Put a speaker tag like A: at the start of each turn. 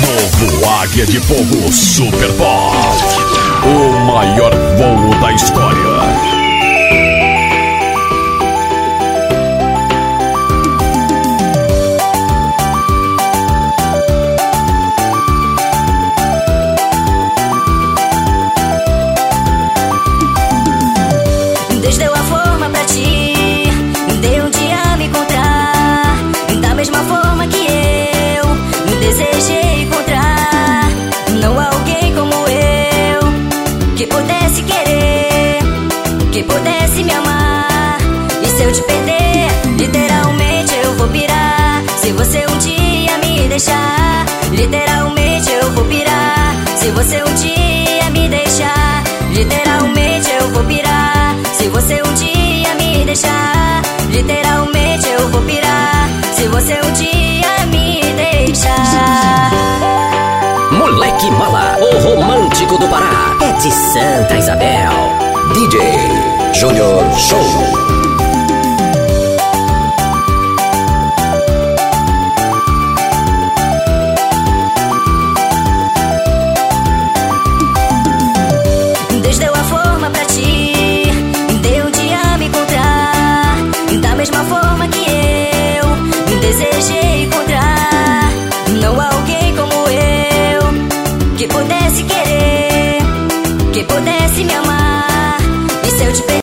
A: Novo Águia de Fogo Super Pop. O maior voo da história.
B: Que pudesse me amar. E se eu te perder, literalmente eu vou pirar. Se você um dia me deixar, literalmente eu vou pirar. Se você um dia me deixar, literalmente eu vou pirar. Se você um dia me deixar, literalmente eu vou pirar. Se você um dia me deixar.
C: Moleque Mala, o romântico do Pará. É de Santa Isabel. DJ Júnior Show.
B: Deus deu a forma pra ti, deu de a me encontrar da mesma forma que eu desejei encontrar. Não há alguém como eu que pudesse querer, que pudesse me amar.